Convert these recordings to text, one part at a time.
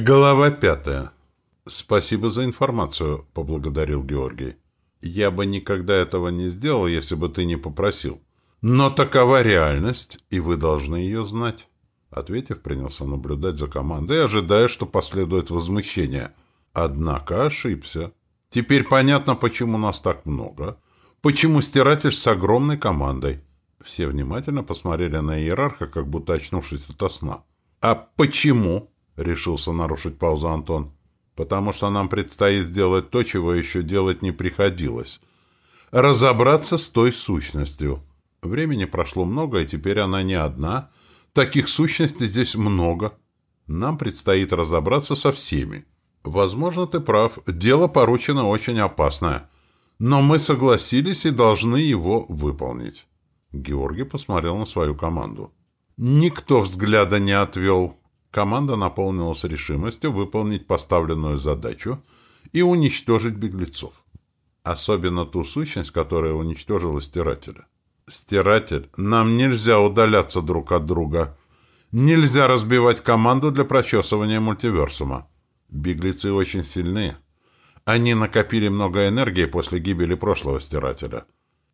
Глава пятая. «Спасибо за информацию», — поблагодарил Георгий. «Я бы никогда этого не сделал, если бы ты не попросил. Но такова реальность, и вы должны ее знать». Ответив, принялся наблюдать за командой, ожидая, что последует возмущение. Однако ошибся. Теперь понятно, почему нас так много. Почему стиратель с огромной командой. Все внимательно посмотрели на иерарха, как будто очнувшись от сна. «А почему?» — решился нарушить паузу Антон. «Потому что нам предстоит сделать то, чего еще делать не приходилось. Разобраться с той сущностью. Времени прошло много, и теперь она не одна. Таких сущностей здесь много. Нам предстоит разобраться со всеми. Возможно, ты прав. Дело поручено очень опасное. Но мы согласились и должны его выполнить». Георгий посмотрел на свою команду. Никто взгляда не отвел. Команда наполнилась решимостью выполнить поставленную задачу и уничтожить беглецов. Особенно ту сущность, которая уничтожила стирателя. «Стиратель, нам нельзя удаляться друг от друга. Нельзя разбивать команду для прочесывания мультиверсума. Беглецы очень сильны. Они накопили много энергии после гибели прошлого стирателя.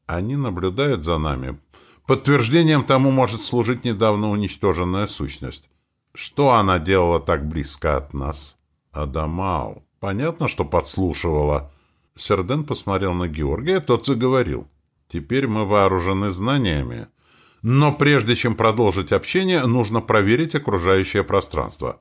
Они наблюдают за нами. Подтверждением тому может служить недавно уничтоженная сущность. Что она делала так близко от нас? Адамау. Понятно, что подслушивала. Серден посмотрел на Георгия, тот заговорил. Теперь мы вооружены знаниями. Но прежде чем продолжить общение, нужно проверить окружающее пространство.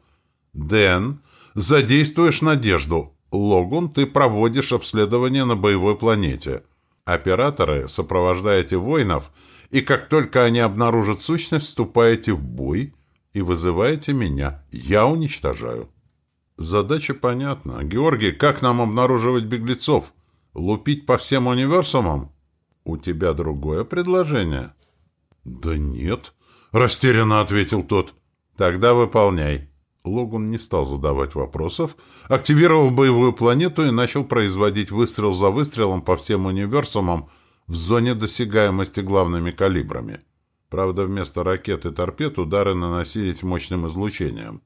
Дэн, задействуешь надежду. Логун, ты проводишь обследование на боевой планете. Операторы, сопровождаете воинов, и как только они обнаружат сущность, вступаете в бой и вызываете меня. Я уничтожаю. Задача понятна. Георгий, как нам обнаруживать беглецов? Лупить по всем универсумам? У тебя другое предложение? Да нет, растерянно ответил тот. Тогда выполняй. Логун не стал задавать вопросов, активировал боевую планету и начал производить выстрел за выстрелом по всем универсумам в зоне досягаемости главными калибрами. Правда, вместо ракет и торпед удары наносились мощным излучением.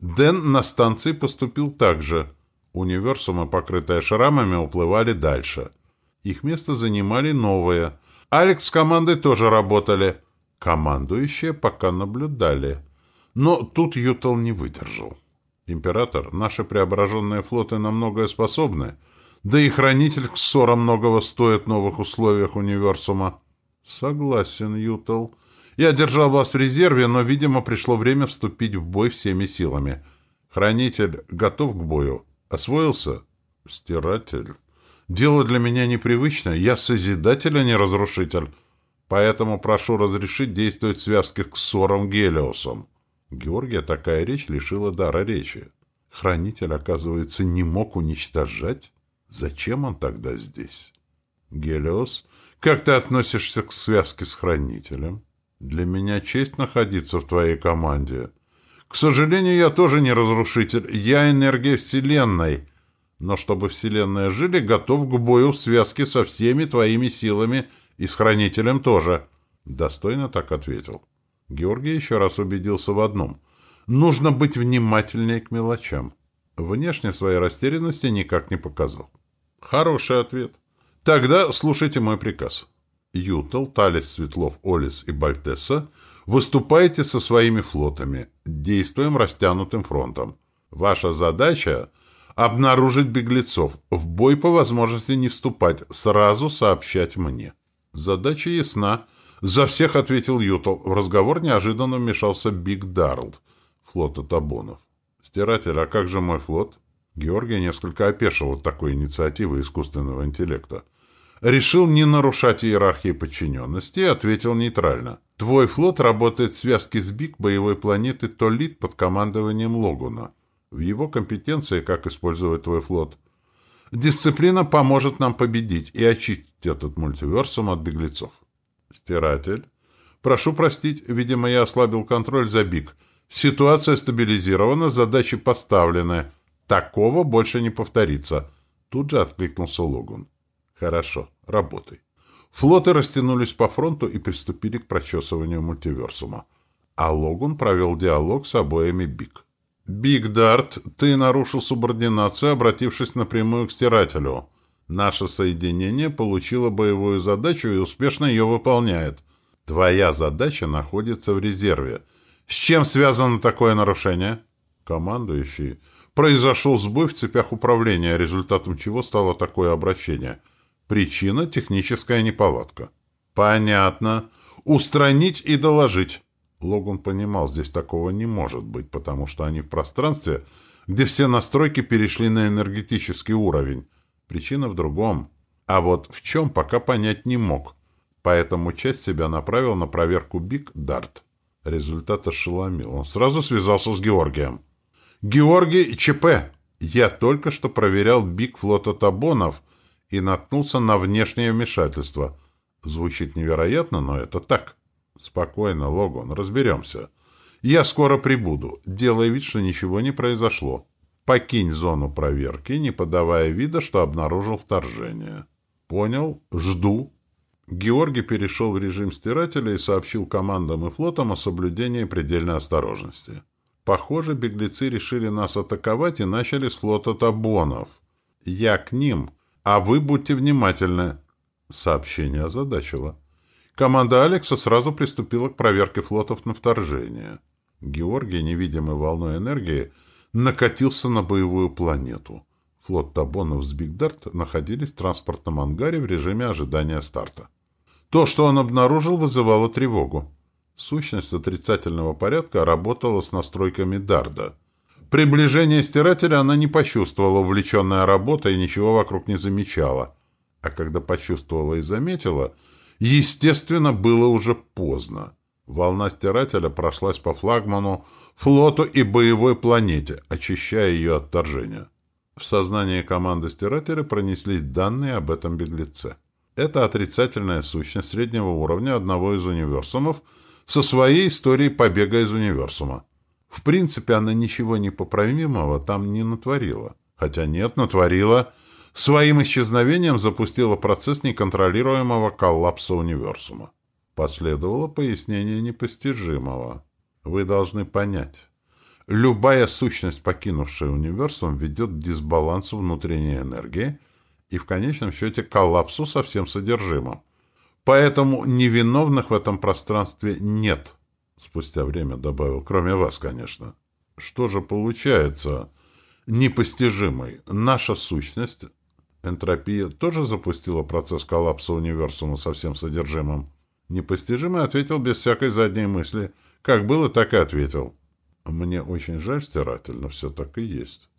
Дэн на станции поступил так же. Универсумы, покрытые шрамами, уплывали дальше. Их место занимали новые. Алекс с командой тоже работали. Командующие пока наблюдали. Но тут Ютал не выдержал. «Император, наши преображенные флоты на многое способны, да и хранитель к ссорам многого стоит в новых условиях универсума. «Согласен, Ютал. Я держал вас в резерве, но, видимо, пришло время вступить в бой всеми силами. Хранитель готов к бою? Освоился?» «Стиратель. Дело для меня непривычное. Я созидатель, а не разрушитель. Поэтому прошу разрешить действовать в связке с ссором Гелиосом». Георгия такая речь лишила дара речи. Хранитель, оказывается, не мог уничтожать? Зачем он тогда здесь? Гелиос как ты относишься к связке с хранителем? Для меня честь находиться в твоей команде. К сожалению, я тоже не разрушитель. Я энергия Вселенной. Но чтобы Вселенная жили, готов к бою в связке со всеми твоими силами и с хранителем тоже. Достойно так ответил. Георгий еще раз убедился в одном. Нужно быть внимательнее к мелочам. Внешне своей растерянности никак не показал. Хороший ответ. Тогда слушайте мой приказ. Ютел, Талис, Светлов, Олис и Бальтесса выступаете со своими флотами. Действуем растянутым фронтом. Ваша задача — обнаружить беглецов. В бой по возможности не вступать, сразу сообщать мне. Задача ясна. За всех ответил Ютел. В разговор неожиданно вмешался Биг Дарлд, флота Табонов. «Стиратель, а как же мой флот?» Георгий несколько опешил от такой инициативы искусственного интеллекта. Решил не нарушать иерархии подчиненности и ответил нейтрально. «Твой флот работает в связке с БИК боевой планеты Толит под командованием Логуна. В его компетенции, как использовать твой флот. Дисциплина поможет нам победить и очистить этот мультиверсум от беглецов». «Стиратель?» «Прошу простить, видимо, я ослабил контроль за БИК. Ситуация стабилизирована, задачи поставлены». Такого больше не повторится. Тут же откликнулся Логун. Хорошо, работай. Флоты растянулись по фронту и приступили к прочесыванию мультиверсума. А Логун провел диалог с обоими БИК. Биг Дарт, ты нарушил субординацию, обратившись напрямую к стирателю. Наше соединение получило боевую задачу и успешно ее выполняет. Твоя задача находится в резерве. С чем связано такое нарушение? Командующий. Произошел сбой в цепях управления, результатом чего стало такое обращение. Причина – техническая неполадка. Понятно. Устранить и доложить. Логун понимал, здесь такого не может быть, потому что они в пространстве, где все настройки перешли на энергетический уровень. Причина в другом. А вот в чем пока понять не мог. Поэтому часть себя направил на проверку Биг Дарт. Результат ошеломил. Он сразу связался с Георгием. «Георгий ЧП! Я только что проверял Биг флота Табонов и наткнулся на внешнее вмешательство. Звучит невероятно, но это так». «Спокойно, Логон, разберемся. Я скоро прибуду. Делай вид, что ничего не произошло. Покинь зону проверки, не подавая вида, что обнаружил вторжение». «Понял. Жду». Георгий перешел в режим стирателя и сообщил командам и флотам о соблюдении предельной осторожности. Похоже, беглецы решили нас атаковать и начали с флота табонов. Я к ним, а вы будьте внимательны. Сообщение озадачило. Команда Алекса сразу приступила к проверке флотов на вторжение. Георгий, невидимой волной энергии, накатился на боевую планету. Флот Табонов с Бигдарт находились в транспортном ангаре в режиме ожидания старта. То, что он обнаружил, вызывало тревогу. Сущность отрицательного порядка работала с настройками Дарда. Приближение стирателя она не почувствовала, увлеченная работой, и ничего вокруг не замечала. А когда почувствовала и заметила — Естественно, было уже поздно. Волна стирателя прошлась по флагману, флоту и боевой планете, очищая ее от вторжения. В сознании команды стирателя пронеслись данные об этом беглеце. Это отрицательная сущность среднего уровня одного из универсумов со своей историей побега из универсума. В принципе, она ничего непоправимого там не натворила. Хотя нет, натворила своим исчезновением запустила процесс неконтролируемого коллапса универсума. Последовало пояснение непостижимого. Вы должны понять. Любая сущность, покинувшая универсум, ведет к дисбалансу внутренней энергии и в конечном счете коллапсу со всем содержимым. Поэтому невиновных в этом пространстве нет. Спустя время добавил, кроме вас, конечно. Что же получается? Непостижимой. Наша сущность Энтропия тоже запустила процесс коллапса универсума со всем содержимым. Непостижимый ответил без всякой задней мысли. Как было, так и ответил. Мне очень жаль, стиратель, но все так и есть.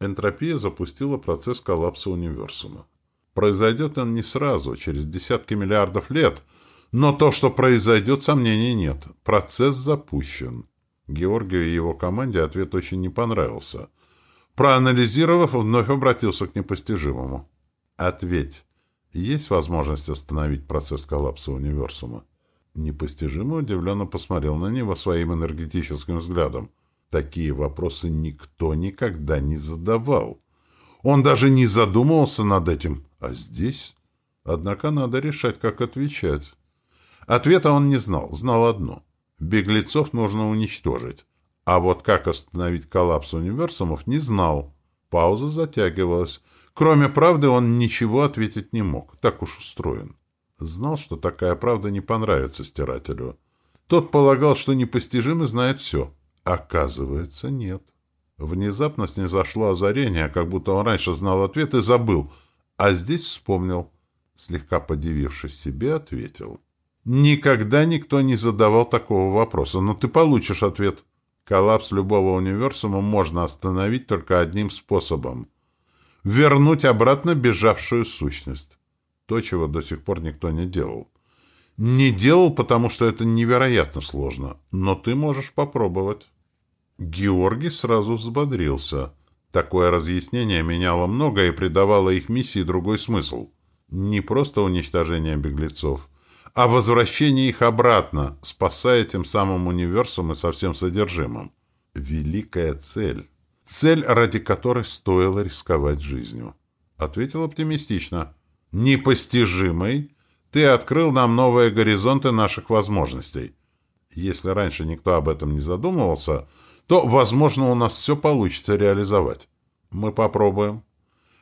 Энтропия запустила процесс коллапса универсума. Произойдет он не сразу, через десятки миллиардов лет, но то, что произойдет, сомнений нет. Процесс запущен. Георгию и его команде ответ очень не понравился — Проанализировав, вновь обратился к непостижимому. «Ответь, есть возможность остановить процесс коллапса универсума?» Непостижимо удивленно посмотрел на него своим энергетическим взглядом. Такие вопросы никто никогда не задавал. Он даже не задумывался над этим. А здесь? Однако надо решать, как отвечать. Ответа он не знал. Знал одно. Беглецов нужно уничтожить. А вот как остановить коллапс универсумов, не знал. Пауза затягивалась. Кроме правды он ничего ответить не мог. Так уж устроен. Знал, что такая правда не понравится стирателю. Тот полагал, что непостижимо знает все. Оказывается, нет. Внезапно снизошло озарение, как будто он раньше знал ответ и забыл. А здесь вспомнил. Слегка подивившись себе, ответил. «Никогда никто не задавал такого вопроса, но ты получишь ответ». Коллапс любого универсума можно остановить только одним способом — вернуть обратно бежавшую сущность. То, чего до сих пор никто не делал. Не делал, потому что это невероятно сложно, но ты можешь попробовать. Георгий сразу взбодрился. Такое разъяснение меняло многое и придавало их миссии другой смысл. Не просто уничтожение беглецов, о возвращении их обратно, спасая тем самым универсум и со всем содержимым. Великая цель. Цель, ради которой стоило рисковать жизнью. Ответил оптимистично. Непостижимый. Ты открыл нам новые горизонты наших возможностей. Если раньше никто об этом не задумывался, то, возможно, у нас все получится реализовать. Мы попробуем.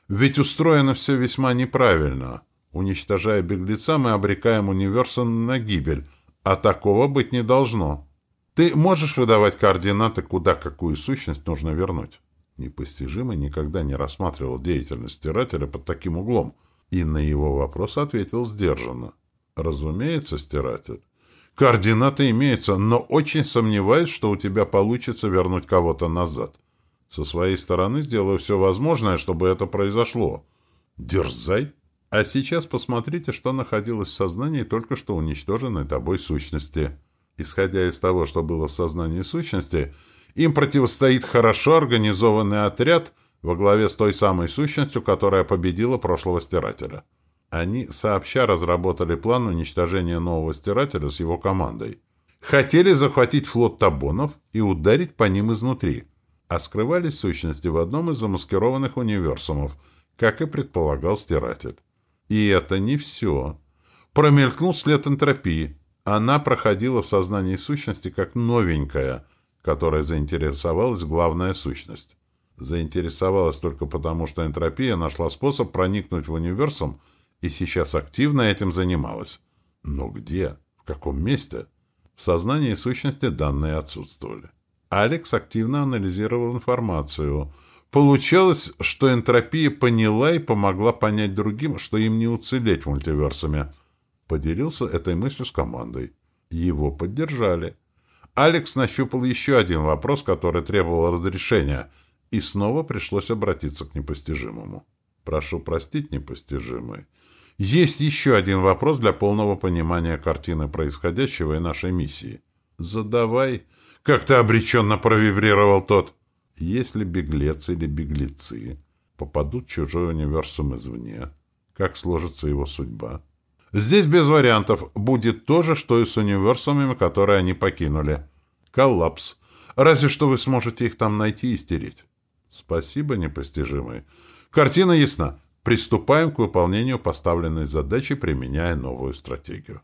Ведь устроено все весьма неправильно. Уничтожая беглеца, мы обрекаем универсум на гибель, а такого быть не должно. Ты можешь выдавать координаты, куда какую сущность нужно вернуть? Непостижимый никогда не рассматривал деятельность стирателя под таким углом, и на его вопрос ответил сдержанно. Разумеется, стиратель. Координаты имеются, но очень сомневаюсь, что у тебя получится вернуть кого-то назад. Со своей стороны сделаю все возможное, чтобы это произошло. Дерзай. А сейчас посмотрите, что находилось в сознании только что уничтоженной тобой сущности. Исходя из того, что было в сознании сущности, им противостоит хорошо организованный отряд во главе с той самой сущностью, которая победила прошлого стирателя. Они сообща разработали план уничтожения нового стирателя с его командой. Хотели захватить флот табонов и ударить по ним изнутри, а скрывались сущности в одном из замаскированных универсумов, как и предполагал стиратель. И это не все. Промелькнул след энтропии. Она проходила в сознании сущности как новенькая, которая заинтересовалась главная сущность. Заинтересовалась только потому, что энтропия нашла способ проникнуть в универсум и сейчас активно этим занималась. Но где? В каком месте? В сознании сущности данные отсутствовали. Алекс активно анализировал информацию. Получалось, что энтропия поняла и помогла понять другим, что им не уцелеть в мультиверсуме. Поделился этой мыслью с командой. Его поддержали. Алекс нащупал еще один вопрос, который требовал разрешения, и снова пришлось обратиться к непостижимому. «Прошу простить, непостижимый. Есть еще один вопрос для полного понимания картины происходящего и нашей миссии. Задавай. Как-то обреченно провибрировал тот. Если беглец или беглецы попадут в чужой универсум извне, как сложится его судьба? Здесь без вариантов. Будет то же, что и с универсумами, которые они покинули. Коллапс. Разве что вы сможете их там найти и стереть. Спасибо, непостижимый. Картина ясна. Приступаем к выполнению поставленной задачи, применяя новую стратегию.